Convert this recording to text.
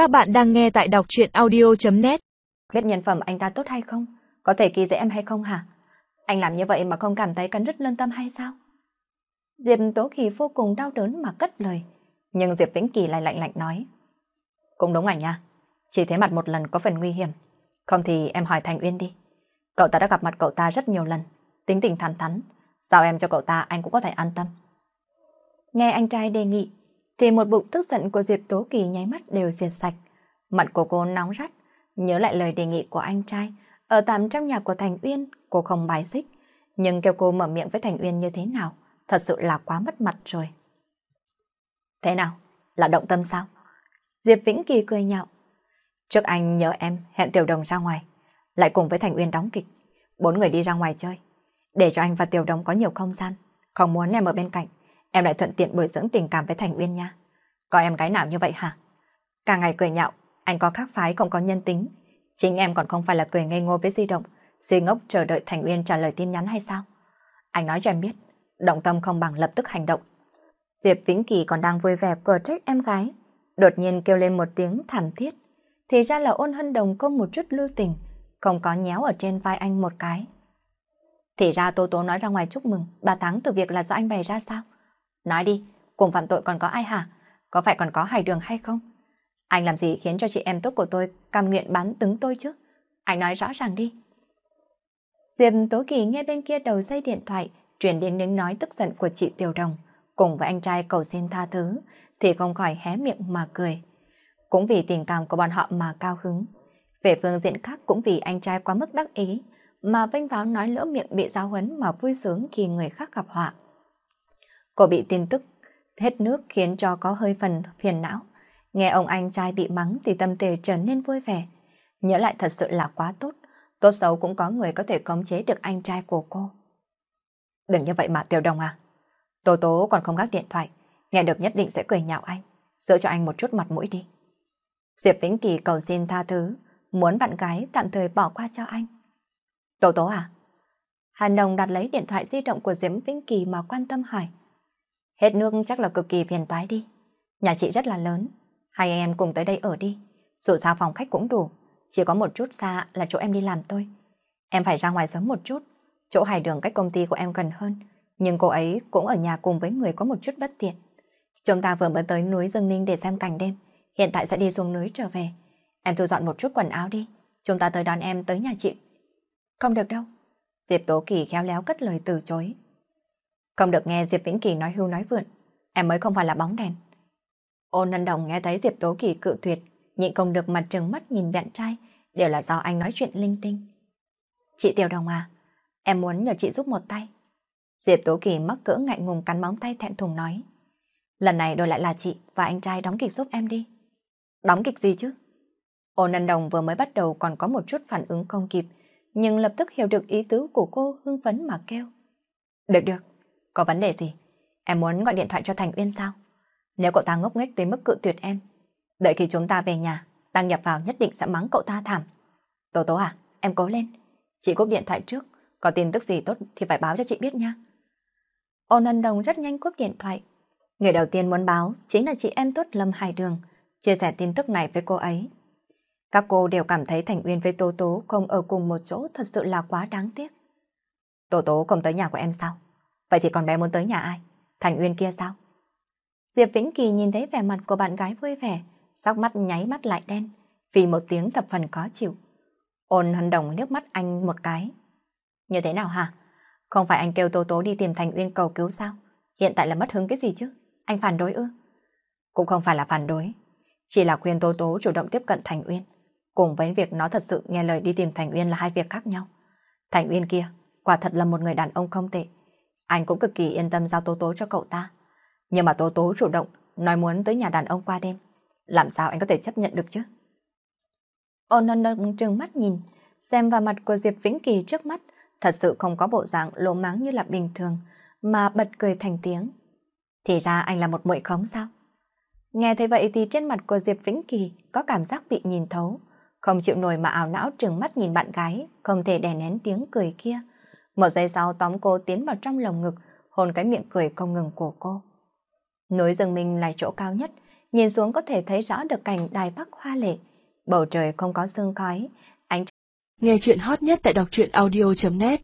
Các bạn đang nghe tại đọc chuyện audio.net Biết nhân phẩm anh ta tốt hay không? Có thể kỳ dễ em hay không hả? Anh làm như vậy mà không cảm thấy cắn rứt lương tâm hay sao? Diệp Tố Kỳ vô cùng đau đớn mà cất lời. Nhưng Diệp Vĩnh Kỳ lại lạnh lạnh nói. Cũng đúng ảnh nha. Chỉ thấy mặt một lần có phần nguy hiểm. Không thì em hỏi Thành Uyên đi. Cậu ta đã gặp mặt cậu ta rất nhiều lần. Tính tình thẳng thắn. Giao em cho cậu ta anh cũng có thể an tâm. Nghe anh trai đề nghị, thì một bụng tức giận của Diệp Tố Kỳ nháy mắt đều diệt sạch. Mặt của cô nóng rát, nhớ lại lời đề nghị của anh trai. Ở tạm trong nhà của Thành Uyên, cô không bài xích. Nhưng kêu cô mở miệng với Thành Uyên như thế nào, thật sự là quá mất mặt rồi. Thế nào? Là động tâm sao? Diệp Vĩnh Kỳ cười nhạo. Trước anh nhớ em hẹn Tiểu Đồng ra ngoài, lại cùng với Thành Uyên đóng kịch. Bốn người đi ra ngoài chơi, để cho anh và Tiểu Đồng có nhiều không gian. Không muốn em ở bên cạnh, em lại thuận tiện bồi dưỡng tình cảm với Thành Uyên nha. Có em gái nào như vậy hả? Cả ngày cười nhạo, anh có khác phái không có nhân tính. Chính em còn không phải là cười ngây ngô với di động, si ngốc chờ đợi Thành Uyên trả lời tin nhắn hay sao? Anh nói cho em biết, động tâm không bằng lập tức hành động. Diệp Vĩnh Kỳ còn đang vui vẻ cờ trách em gái, đột nhiên kêu lên một tiếng thảm thiết. Thì ra là ôn hân đồng không một chút lưu tình, không có nhéo ở trên vai anh một cái. Thì ra Tô Tố nói ra ngoài chúc mừng, bà tháng từ việc là do anh bày ra sao? Nói đi, cùng phạm tội còn có ai hả? Có phải còn có hải đường hay không? Anh làm gì khiến cho chị em tốt của tôi cam nguyện bán tứng tôi chứ? Anh nói rõ ràng đi. Diệp Tố Kỳ nghe bên kia đầu dây điện thoại truyền đến tiếng nói tức giận của chị Tiểu Đồng cùng với anh trai cầu xin tha thứ thì không khỏi hé miệng mà cười. Cũng vì tình cảm của bọn họ mà cao hứng. Về phương diện khác cũng vì anh trai quá mức đắc ý mà vinh váo nói lỡ miệng bị giáo huấn mà vui sướng khi người khác gặp họa. Cô bị tin tức, hết nước khiến cho có hơi phần phiền não. Nghe ông anh trai bị mắng thì tâm tề trở nên vui vẻ. Nhớ lại thật sự là quá tốt. Tốt xấu cũng có người có thể khống chế được anh trai của cô. Đừng như vậy mà, Tiểu Đồng à. Tố Tố còn không gác điện thoại. Nghe được nhất định sẽ cười nhạo anh. Giữ cho anh một chút mặt mũi đi. Diệp Vĩnh Kỳ cầu xin tha thứ. Muốn bạn gái tạm thời bỏ qua cho anh. Tố Tố à? Hàn Đồng đặt lấy điện thoại di động của Diệp Vĩnh Kỳ mà quan tâm hỏi. Hết nước chắc là cực kỳ phiền toái đi. Nhà chị rất là lớn. Hai anh em cùng tới đây ở đi. Dù sao phòng khách cũng đủ. Chỉ có một chút xa là chỗ em đi làm thôi. Em phải ra ngoài sớm một chút. Chỗ hải đường cách công ty của em gần hơn. Nhưng cô ấy cũng ở nhà cùng với người có một chút bất tiện. Chúng ta vừa mới tới núi Dương Ninh để xem cảnh đêm. Hiện tại sẽ đi xuống núi trở về. Em thu dọn một chút quần áo đi. Chúng ta tới đón em tới nhà chị. Không được đâu. Diệp Tố Kỳ khéo léo cất lời từ chối. Không được nghe Diệp Vĩnh Kỳ nói hưu nói vượn. Em mới không phải là bóng đèn. Ôn Năn Đồng nghe thấy Diệp Tố Kỳ cự tuyệt, nhịn không được mặt trừng mắt nhìn bạn trai, đều là do anh nói chuyện linh tinh. Chị Tiểu Đồng à, em muốn nhờ chị giúp một tay. Diệp Tố Kỳ mắc cỡ ngại ngùng cắn móng tay thẹn thùng nói. Lần này đổi lại là chị và anh trai đóng kịch giúp em đi. Đóng kịch gì chứ? Ôn Năn Đồng vừa mới bắt đầu còn có một chút phản ứng không kịp, nhưng lập tức hiểu được ý tứ của cô hưng phấn mà kêu. Được được, có vấn đề gì? Em muốn gọi điện thoại cho Thành Uyên sao? Nếu cậu ta ngốc nghếch tới mức cự tuyệt em, đợi khi chúng ta về nhà, đăng nhập vào nhất định sẽ mắng cậu ta thảm. Tố tố à, em cố lên. Chị cúp điện thoại trước, có tin tức gì tốt thì phải báo cho chị biết nha. Ôn ân đồng rất nhanh cúp điện thoại. Người đầu tiên muốn báo chính là chị em tốt Lâm Hải Đường, chia sẻ tin tức này với cô ấy. Các cô đều cảm thấy Thành Uyên với Tố Tố không ở cùng một chỗ thật sự là quá đáng tiếc. Tố Tố không tới nhà của em sao? Vậy thì còn bé muốn tới nhà ai? Thành Uyên kia sao? Diệp Vĩnh Kỳ nhìn thấy vẻ mặt của bạn gái vui vẻ, sắc mắt nháy mắt lại đen, vì một tiếng thập phần khó chịu. Ôn hân đồng liếc mắt anh một cái. Như thế nào hả? Không phải anh kêu Tô Tố đi tìm Thành Uyên cầu cứu sao? Hiện tại là mất hứng cái gì chứ? Anh phản đối ư? Cũng không phải là phản đối. Chỉ là khuyên Tô Tố chủ động tiếp cận Thành Uyên. Cùng với việc nó thật sự nghe lời đi tìm Thành Uyên là hai việc khác nhau. Thành Uyên kia, quả thật là một người đàn ông không tệ. Anh cũng cực kỳ yên tâm giao Tố Tố cho cậu ta. Nhưng mà Tố Tố chủ động nói muốn tới nhà đàn ông qua đêm. Làm sao anh có thể chấp nhận được chứ? Ôn nân nân trừng mắt nhìn, xem vào mặt của Diệp Vĩnh Kỳ trước mắt, thật sự không có bộ dạng lố máng như là bình thường, mà bật cười thành tiếng. Thì ra anh là một muội khống sao? Nghe thấy vậy thì trên mặt của Diệp Vĩnh Kỳ có cảm giác bị nhìn thấu, không chịu nổi mà ảo não trừng mắt nhìn bạn gái, không thể đè nén tiếng cười kia. Một giây sau tóm cô tiến vào trong lồng ngực, hôn cái miệng cười không ngừng của cô. Núi rừng mình là chỗ cao nhất, nhìn xuống có thể thấy rõ được cảnh đài bắc hoa lệ. Bầu trời không có sương khói, ánh Nghe chuyện hot nhất tại đọc truyện audio.net